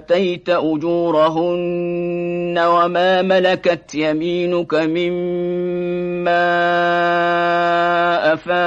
آتيت أجورهن وما ملكت يمينك مما أفاء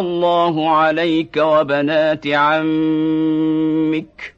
الله عليك وبنات عمك